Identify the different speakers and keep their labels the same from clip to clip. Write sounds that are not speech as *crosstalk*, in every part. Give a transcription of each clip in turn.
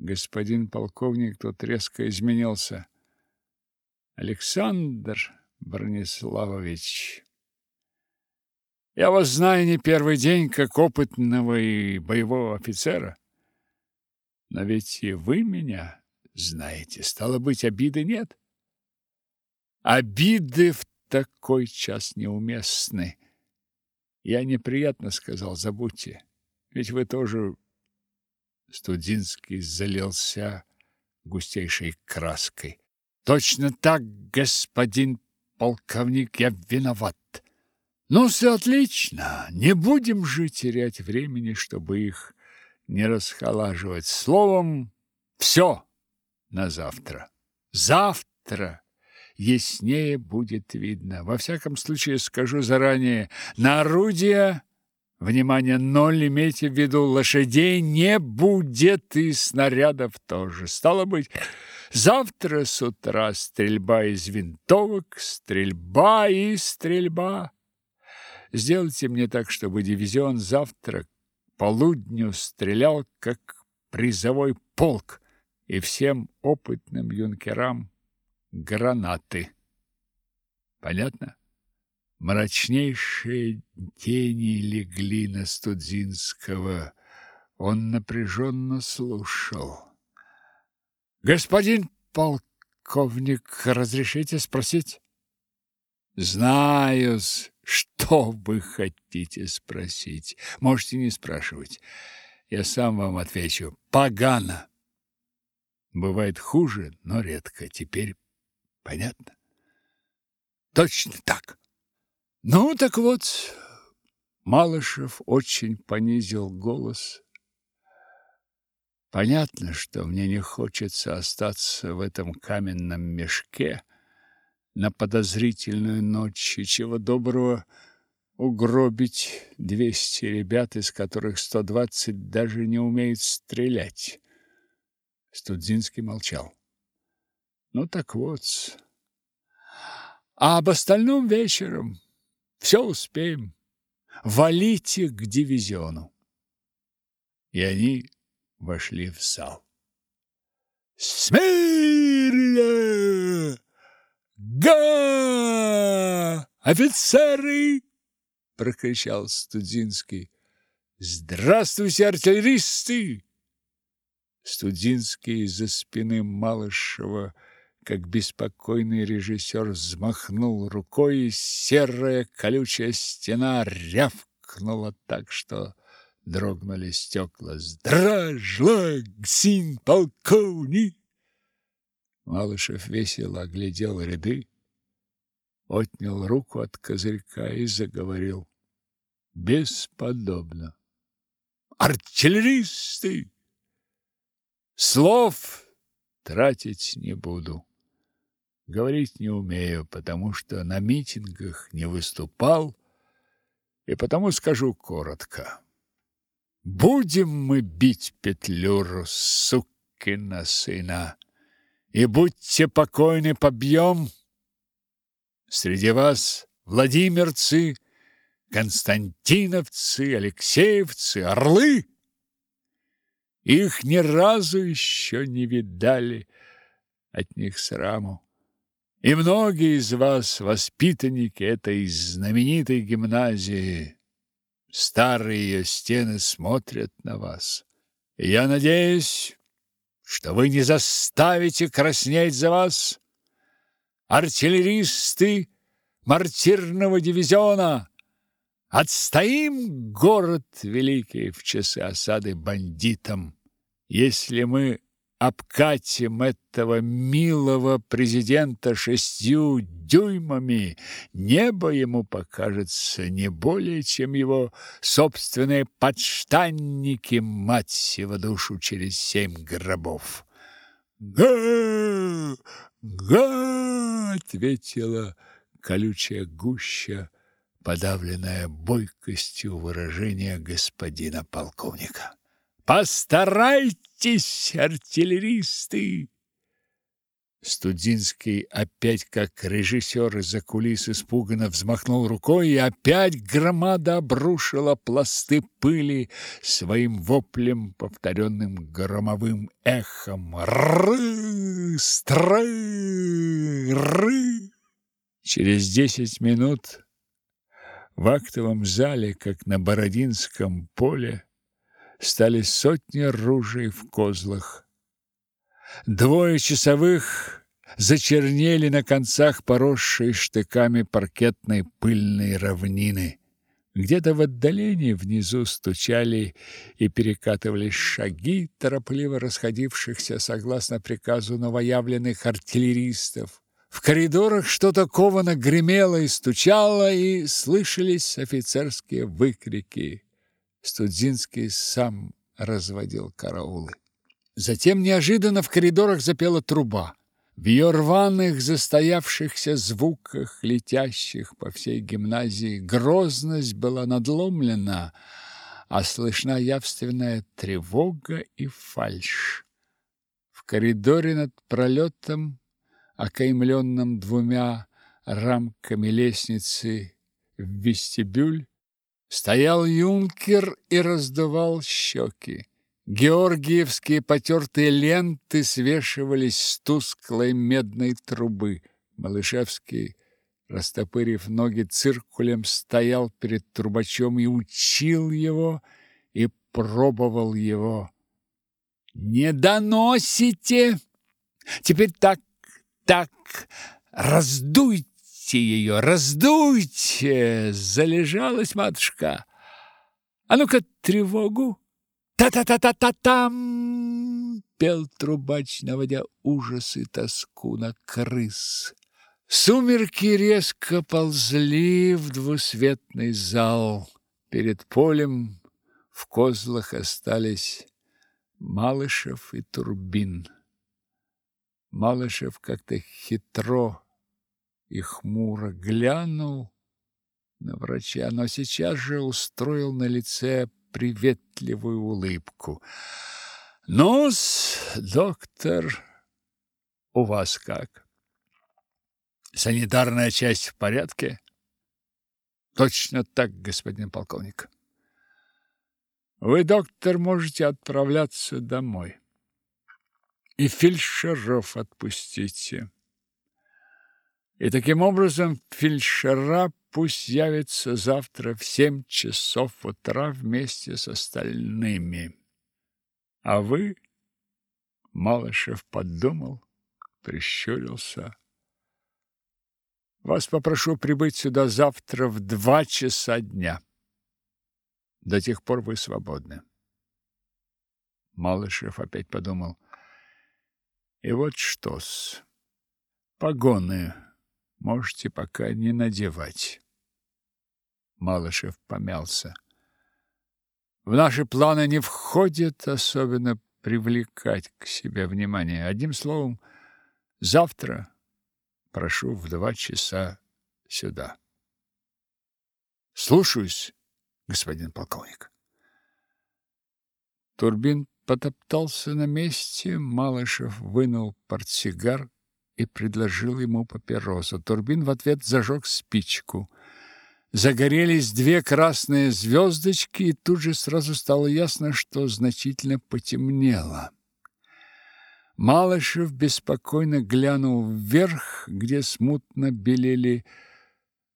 Speaker 1: господин полковник тут резко изменился. Александр Брониславович, я вас знаю не первый день как опытного и боевого офицера. Но ведь и вы меня знаете, стало быть, обиды нет. Обиды в такой час неуместны. Я неприятно сказал, забудьте. Ведь вы тоже Студинский залился густейшей краской. Точно так, господин полковник, я виноват. Ну, все отлично. Не будем же терять времени, чтобы их не расхолаживать. Словом, все на завтра. Завтра яснее будет видно. Во всяком случае, скажу заранее, на орудия внимание ноль, имейте в виду, лошадей не будет и снарядов тоже. Стало быть, завтра с утра стрельба из винтовок, стрельба и стрельба. Сделайте мне так, чтобы дивизион завтра к полудню стрелял, как призовой полк, и всем опытным юнкерам гранаты. Понятно? Мрачнейшие тени легли на Студзинского. Он напряженно слушал. «Господин полковник, разрешите спросить?» знаю что вы хотите спросить. Можете не спрашивать. Я сам вам отвечу. Погано. Бывает хуже, но редко. Теперь понятно? Точно так. Ну, так вот, Малышев очень понизил голос. Понятно, что мне не хочется остаться в этом каменном мешке на подозрительную ночь, и чего доброго угробить двести ребят, из которых сто двадцать даже не умеют стрелять. Студзинский молчал. Ну так вот. А об остальном вечером все успеем. Валите к дивизиону. И они вошли в зал. Смирно! Га! Офицеры! прокричал Студинский. Здравствуйте, артиллеристы! Студинский из-за спины Малышева, как беспокойный режиссер, взмахнул рукой, и серая колючая стена рявкнула так, что дрогнули стекла. «Здравствуй, гсин полковник!» Малышев весело оглядел ряды, отнял руку от козырька и заговорил. Бесподобно. «Артиллеристы!» Слов тратить не буду. Говорить не умею, потому что на митингах не выступал, и потому скажу коротко. Будем мы бить Петлюру, сукина сына, и будьте покойны, побьем. Среди вас владимирцы, константиновцы, алексеевцы, орлы — их ни разу еще не видали, от них сраму. И многие из вас воспитанники этой знаменитой гимназии. Старые ее стены смотрят на вас. Я надеюсь, что вы не заставите краснеть за вас. Артиллеристы мартирного дивизиона, Отстоим город великий в часы осады бандитам. Если мы обкатим этого милого президента шестью дюймами, небо ему покажется не более, чем его собственные подштанники, мать его душу, через семь гробов. «Га! Га!» — ответила колючая гуща, подавленная бойкостью выражения господина полковника. Постарайтесь, артиллеристы! Студинский опять, как режиссер из-за кулис, испуганно взмахнул рукой, и опять громада обрушила пласты пыли своим воплем, повторенным громовым эхом. Ры! Стры! Ры! Через десять минут в актовом зале, как на Бородинском поле, стали сотни ружей в козлах. Двое часовых зачернели на концах поросшей штыками паркетной пыльной равнины. Где-то в отдалении внизу стучали и перекатывались шаги торопливо расходившихся согласно приказу новоявленных артиллеристов. В коридорах что-то ковано гремело и стучало, и слышались офицерские выкрики. Студзинский сам разводил караулы. Затем неожиданно в коридорах запела труба. В ее рваных, застоявшихся звуках, летящих по всей гимназии, грозность была надломлена, а слышна явственная тревога и фальшь. В коридоре над пролетом, окаймленном двумя рамками лестницы в вестибюль, стоял юнкер и раздувал щеки. Георгиевские потертые ленты свешивались с тусклой медной трубы. Малышевский, растопырив ноги циркулем, стоял перед трубачом и учил его, и пробовал его. «Не доносите! Теперь так, так, раздуйте ее, раздуйте!» Залежалась матушка. «А ну-ка, тревогу!» «Та-та-та-та-та-там!» — пел трубач, наводя ужас и тоску на крыс. Сумерки резко ползли в двусветный зал. Перед полем в козлах остались Малышев и Турбин. Малышев как-то хитро и хмуро глянул на врача, но сейчас же устроил на лице приветливую улыбку. ну доктор, у вас как? Санитарная часть в порядке? Точно так, господин полковник. Вы, доктор, можете отправляться домой. И фельдшеров отпустите. И таким образом фельдшера пусть явится завтра в семь часов утра вместе с остальными. А вы, Малышев подумал, прищурился. Вас попрошу прибыть сюда завтра в два часа дня. До тех пор вы свободны. Малышев опять подумал. И вот что-с. Погоны можете пока не надевать. Малышев помялся. В наши планы не входит особенно привлекать к себе внимание. Одним словом, завтра прошу в два часа сюда. Слушаюсь, господин полковник. Турбин потоптался на месте, Малышев вынул портсигар и предложил ему папиросу. Турбин в ответ зажег спичку. Загорелись две красные звездочки, и тут же сразу стало ясно, что значительно потемнело. Малышев беспокойно глянул вверх, где смутно белели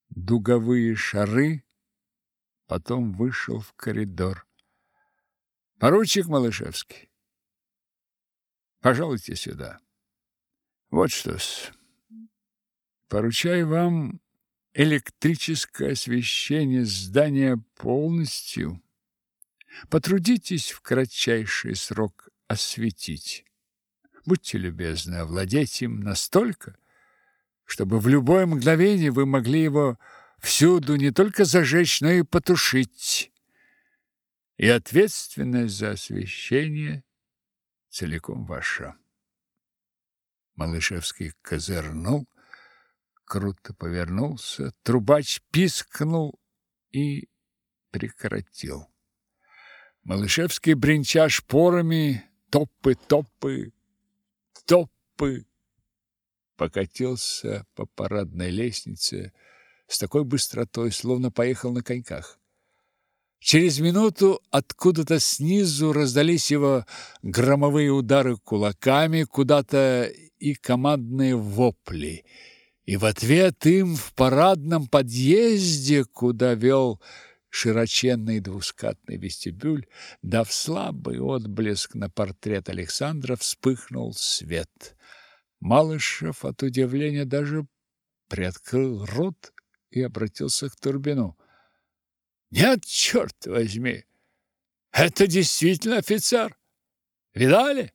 Speaker 1: дуговые шары, потом вышел в коридор. Поручик Малышевский, пожалуйте сюда. Вот что-с. Поручаю вам электрическое освещение здания полностью. Потрудитесь в кратчайший срок осветить. Будьте любезны овладеть им настолько, чтобы в любое мгновение вы могли его всюду не только зажечь, но и потушить. И ответственность за освещение целиком ваша. Малышевский козырнул, круто повернулся, трубач пискнул и прекратил. Малышевский, бренча шпорами, топы-топы, топы, покатился по парадной лестнице с такой быстротой, словно поехал на коньках. Через минуту откуда-то снизу раздались его громовые удары кулаками куда-то и командные вопли. И в ответ им в парадном подъезде, куда вел широченный двускатный вестибюль, дав слабый отблеск на портрет Александра, вспыхнул свет. Малышев от удивления даже приоткрыл рот и обратился к Турбину. Нет, черт возьми! Это действительно офицер! Видали?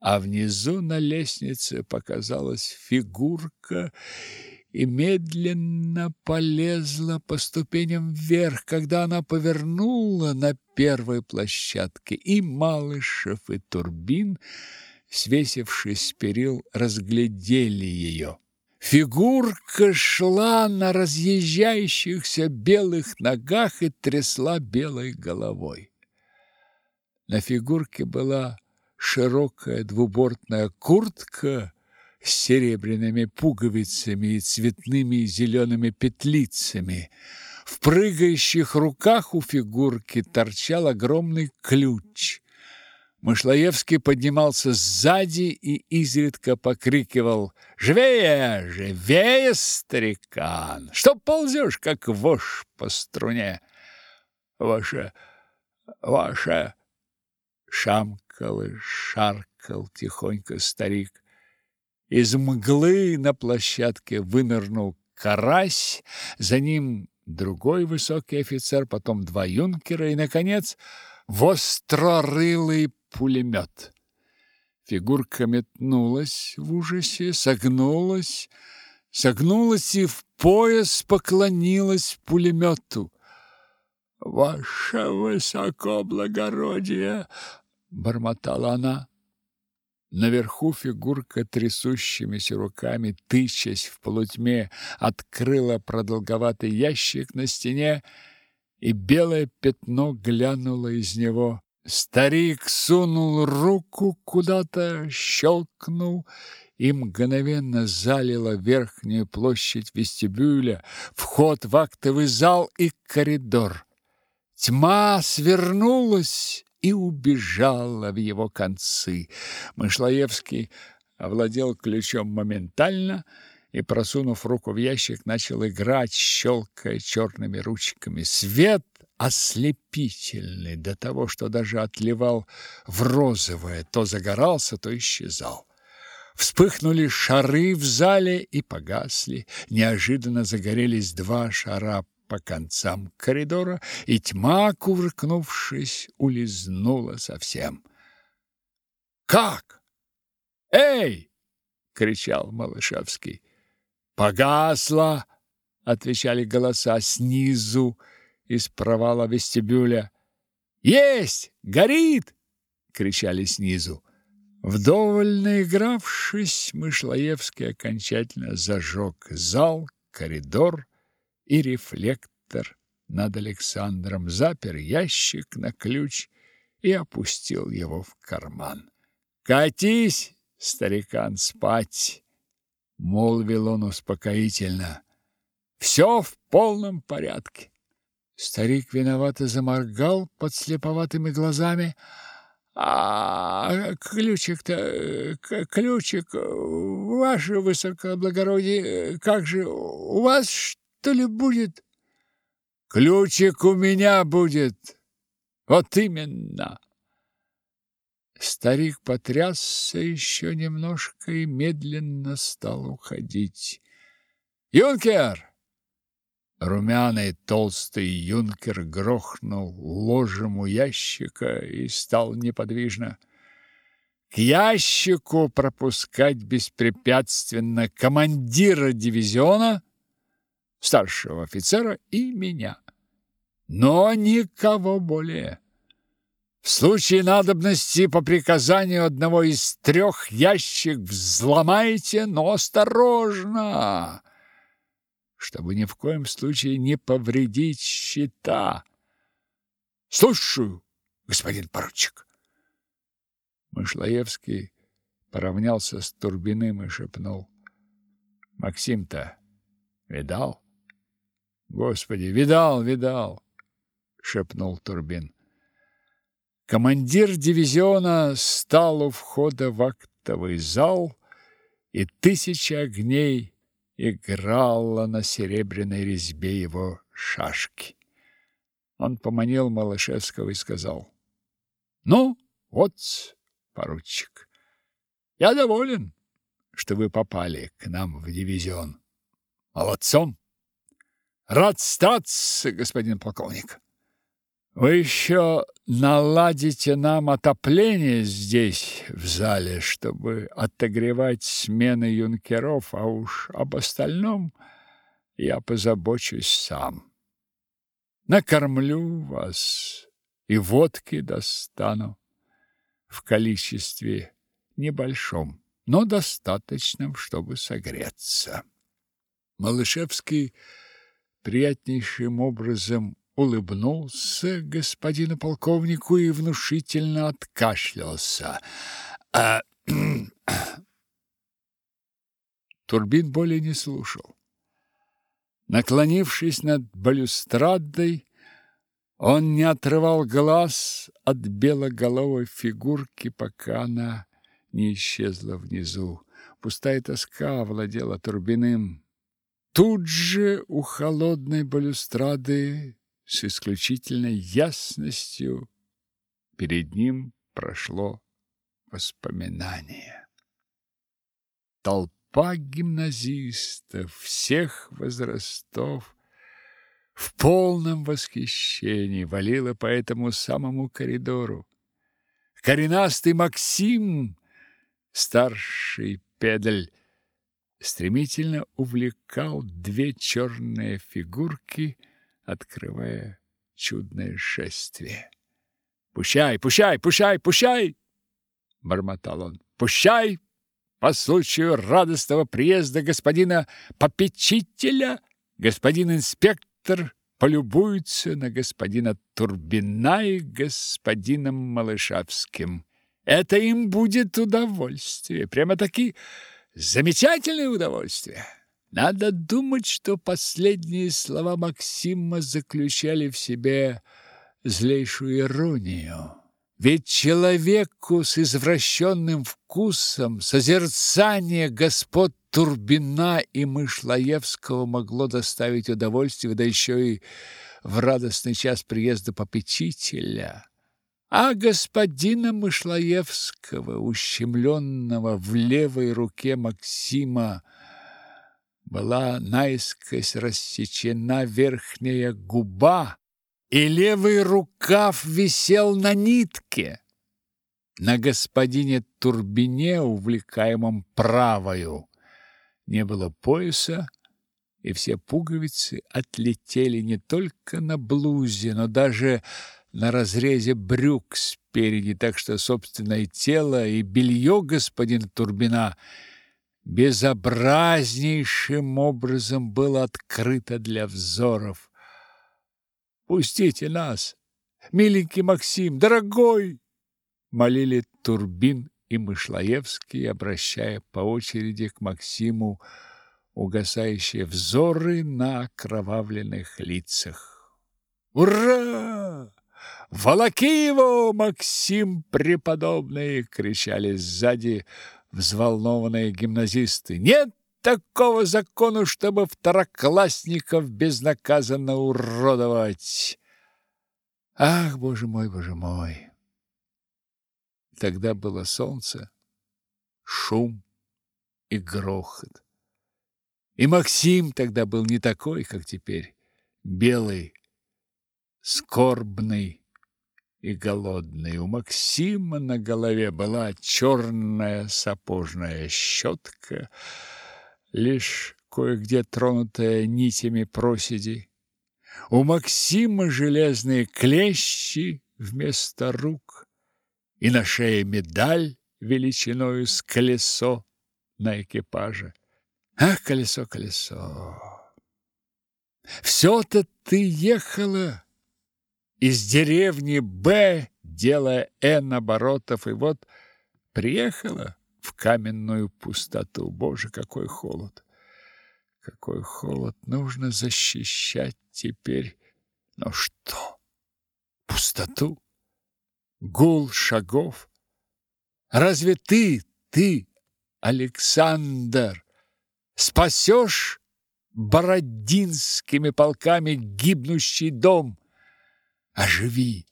Speaker 1: А внизу на лестнице показалась фигурка и медленно полезла по ступеням вверх, когда она повернула на первой площадке, и Малышев, и Турбин, свесившись с перил, разглядели ее. Фигурка шла на разъезжающихся белых ногах и трясла белой головой. На фигурке была широкая двубортная куртка с серебряными пуговицами и цветными зелеными петлицами. В прыгающих руках у фигурки торчал огромный ключ. Мышлоевский поднимался сзади и изредка покрикивал «Живее, живее, старикан! Что ползешь, как вошь по струне?» «Ваше, ваше...» Шамкал и шаркал тихонько старик. Из мглы на площадке вынырнул карась, за ним другой высокий офицер, потом два юнкера и, наконец, вострорылый пулемет. Фигурка метнулась в ужасе, согнулась, согнулась и в пояс поклонилась пулемету. «Ваше высокоблагородие!» — бормотала она. Наверху фигурка трясущимися руками, тычась в полутьме, открыла продолговатый ящик на стене, и белое пятно глянуло из него. Старик сунул руку куда-то, щелкнул, и мгновенно залило верхнюю площадь вестибюля, вход в актовый зал и коридор. Тьма свернулась и убежала в его концы. Мышлоевский овладел ключом моментально и, просунув руку в ящик, начал играть, щелкая черными ручками. Свет ослепительный до того, что даже отливал в розовое, то загорался, то исчезал. Вспыхнули шары в зале и погасли. Неожиданно загорелись два шара по концам коридора, и тьма, кувыркнувшись, улизнула совсем. «Как? Эй!» — кричал Малышевский. «Погасла!» — отвечали голоса снизу из провала вестибюля. «Есть! Горит!» — кричали снизу. Вдоволь наигравшись, Мышлоевский окончательно зажег зал, коридор и рефлектор над Александром, запер ящик на ключ и опустил его в карман. «Катись, старикан, спать!» — молвил он успокоительно. «Все в полном порядке». Старик виновато заморгал под слеповатыми глазами. А ключик-то, ключик, ваше высокоблагородие, как же, у вас что ли будет? Ключик у меня будет. Вот именно. Старик потрясся еще немножко и медленно стал уходить. Юнкер! Румяный толстый юнкер грохнул ложем у ящика и стал неподвижно. К ящику пропускать беспрепятственно командира дивизиона, старшего офицера и меня. Но никого более. В случае надобности по приказанию одного из трех ящик взломайте, но осторожно чтобы ни в коем случае не повредить щита. Слушаю, господин поручик. Мышлоевский поравнялся с Турбиным и шепнул: Максим-то видал? Господи, видал, видал, шепнул Турбин. Командир дивизиона стал у входа в актовый зал, и тысяча огней играла на серебряной резьбе его шашки. Он поманил Малышевского и сказал: "Ну, вот, поручик. Я доволен, что вы попали к нам в дивизион. Молодцом. Рад статься, господин полковник. Вы еще наладите нам отопление здесь, в зале, чтобы отогревать смены юнкеров, а уж об остальном я позабочусь сам. Накормлю вас и водки достану в количестве небольшом, но достаточном, чтобы согреться. Малышевский приятнейшим образом улыбнулся господину полковнику и внушительно откашлялся. А *clears throat* Турбин более не слушал. Наклонившись над балюстрадой, он не отрывал глаз от белоголовой фигурки, пока она не исчезла внизу. Пустая тоска владела Турбиным. Тут же у холодной балюстрады с исключительной ясностью перед ним прошло воспоминание. Толпа гимназистов всех возрастов в полном восхищении валила по этому самому коридору. Коренастый Максим, старший педаль, стремительно увлекал две черные фигурки, открывая чудное шествие. «Пущай, пущай, пущай, пущай!» — бормотал он. «Пущай по случаю радостного приезда господина попечителя, господин инспектор, полюбуется на господина Турбина и господином Малышавским. Это им будет удовольствие, прямо-таки замечательное удовольствие. Надо думать, что последние слова Максима заключали в себе злейшую иронию. Ведь человеку с извращенным вкусом созерцание господ Турбина и Мышлаевского могло доставить удовольствие, да еще и в радостный час приезда попечителя. А господина Мышлаевского, ущемленного в левой руке Максима, была наискось рассечена верхняя губа, и левый рукав висел на нитке. На господине Турбине, увлекаемом правою, не было пояса, и все пуговицы отлетели не только на блузе, но даже на разрезе брюк спереди, так что собственное тело и белье господина Турбина безобразнейшим образом было открыто для взоров. Пустите нас, миленький Максим, дорогой, молили Турбин и Мышлаевский, обращая по очереди к Максиму угасающие взоры на окровавленных лицах. Ура! Волоки его, Максим преподобный, кричали сзади взволнованные гимназисты. Нет такого закона, чтобы второклассников безнаказанно уродовать. Ах, боже мой, боже мой. Тогда было солнце, шум и грохот. И Максим тогда был не такой, как теперь, белый, скорбный и голодный. У Максима на голове была черная сапожная щетка, лишь кое-где тронутая нитями проседи. У Максима железные клещи вместо рук и на шее медаль величиною с колесо на экипаже. Ах, колесо, колесо! Все-то ты ехала из деревни Б, делая Н оборотов, и вот приехала в каменную пустоту. Боже, какой холод! Какой холод! Нужно защищать теперь. Но что? Пустоту? Гул шагов? Разве ты, ты, Александр, спасешь бородинскими полками гибнущий дом? Оживи,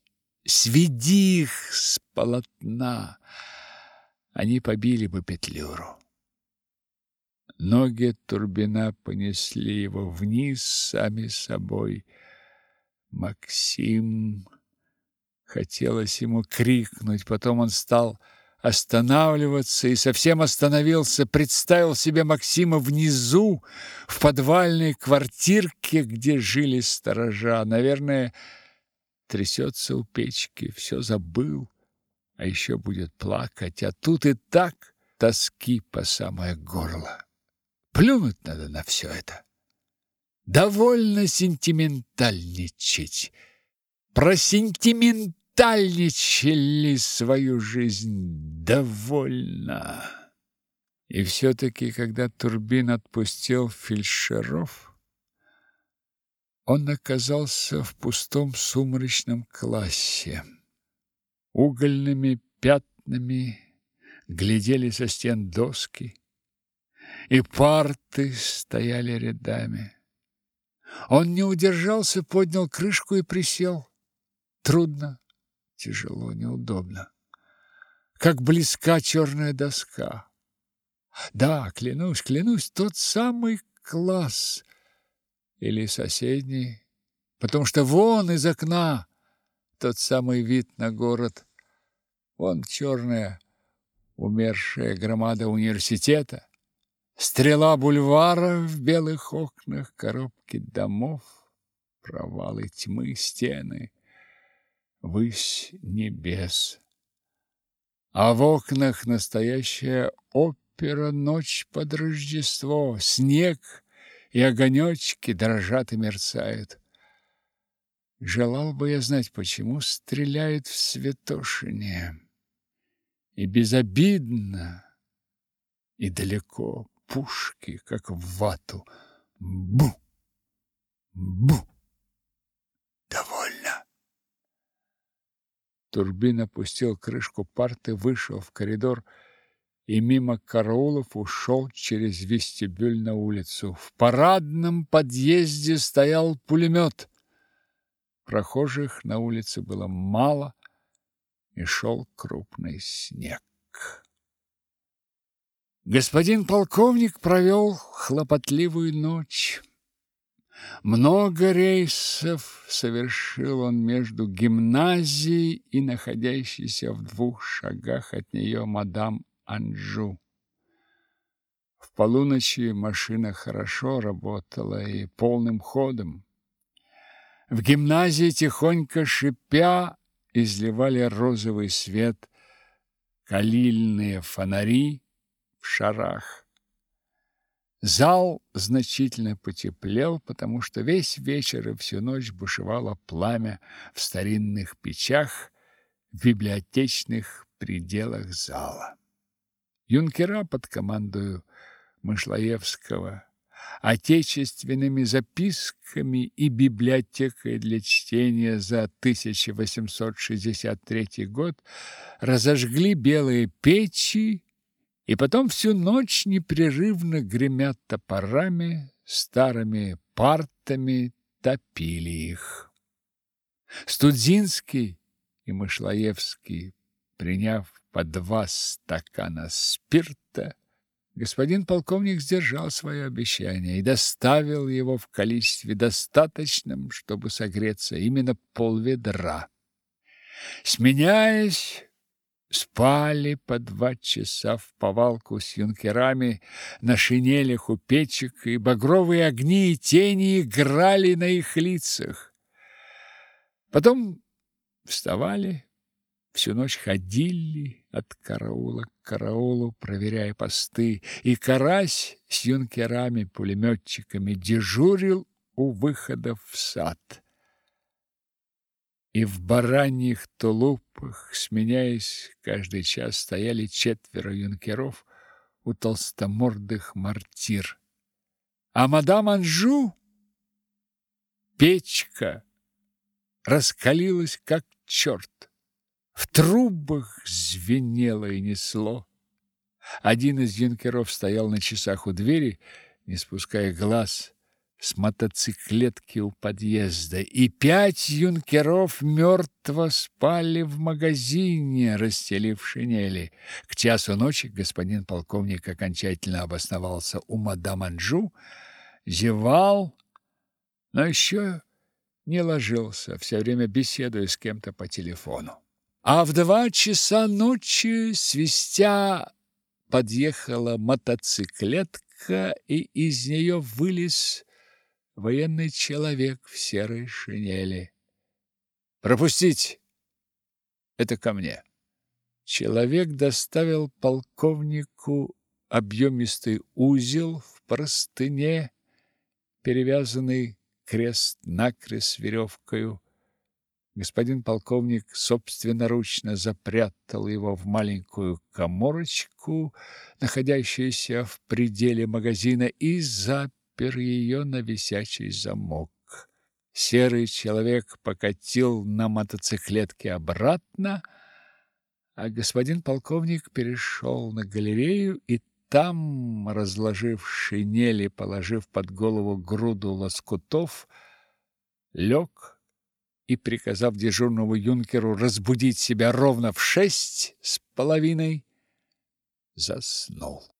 Speaker 1: сведи их с полотна. Они побили бы Петлюру. Ноги Турбина понесли его вниз сами собой. Максим хотелось ему крикнуть, потом он стал останавливаться и совсем остановился, представил себе Максима внизу, в подвальной квартирке, где жили сторожа. Наверное, трясется у печки, все забыл, а еще будет плакать, а тут и так тоски по самое горло. Плюнуть надо на все это. Довольно сентиментальничать. Просентиментальничали свою жизнь. Довольно. И все-таки, когда Турбин отпустил фельдшеров, он оказался в пустом сумрачном классе. Угольными пятнами глядели со стен доски, и парты стояли рядами. Он не удержался, поднял крышку и присел. Трудно, тяжело, неудобно. Как близка черная доска. Да, клянусь, клянусь, тот самый класс или соседний, потому что вон из окна тот самый вид на город. Вон черная умершая громада университета, Стрела бульвара в белых окнах, коробки домов, провалы тьмы, стены, высь небес. А в окнах настоящая опера «Ночь под Рождество», снег и огонечки дрожат и мерцают. Желал бы я знать, почему стреляют в Святошине. И безобидно, и далеко пушки, как в вату. Бу! Бу! Довольно. Турбин опустил крышку парты, вышел в коридор и мимо караулов ушел через вестибюль на улицу. В парадном подъезде стоял пулемет. Прохожих на улице было мало, и шел крупный снег. Господин полковник провел хлопотливую ночь. Много рейсов совершил он между гимназией и находящейся в двух шагах от нее мадам Анжу. В полуночи машина хорошо работала и полным ходом. В гимназии тихонько шипя изливали розовый свет калильные фонари, в шарах. Зал значительно потеплел, потому что весь вечер и всю ночь бушевало пламя в старинных печах в библиотечных пределах зала. Юнкера под командою Мышлоевского отечественными записками и библиотекой для чтения за 1863 год разожгли белые печи и потом всю ночь непрерывно гремят топорами, старыми партами топили их. Студзинский и Мышлоевский, приняв по два стакана спирта, господин полковник сдержал свое обещание и доставил его в количестве достаточном, чтобы согреться именно полведра. Сменяясь, спали по два часа в повалку с юнкерами на шинелях у печек, и багровые огни и тени играли на их лицах. Потом вставали, всю ночь ходили от караула к караулу, проверяя посты, и Карась с юнкерами-пулеметчиками дежурил у выхода в сад и в бараньих тулупах, сменяясь каждый час, стояли четверо юнкеров у толстомордых мортир. А мадам Анжу печка раскалилась, как черт. В трубах звенело и несло. Один из юнкеров стоял на часах у двери, не спуская глаз с мотоциклетки у подъезда, и пять юнкеров мертво спали в магазине, расстелив шинели. К часу ночи господин полковник окончательно обосновался у мадам Анжу, зевал, но еще не ложился, все время беседуя с кем-то по телефону. А в два часа ночи, свистя, подъехала мотоциклетка, и из нее вылез военный человек в серой шинели. «Пропустить! Это ко мне!» Человек доставил полковнику объемистый узел в простыне, перевязанный крест-накрест веревкою. Господин полковник собственноручно запрятал его в маленькую каморочку, находящуюся в пределе магазина, и запер ее на висячий замок. Серый человек покатил на мотоциклетке обратно, а господин полковник перешел на галерею и там, разложив шинели, положив под голову груду лоскутов, лег и, приказав дежурному юнкеру разбудить себя ровно в шесть с половиной, заснул.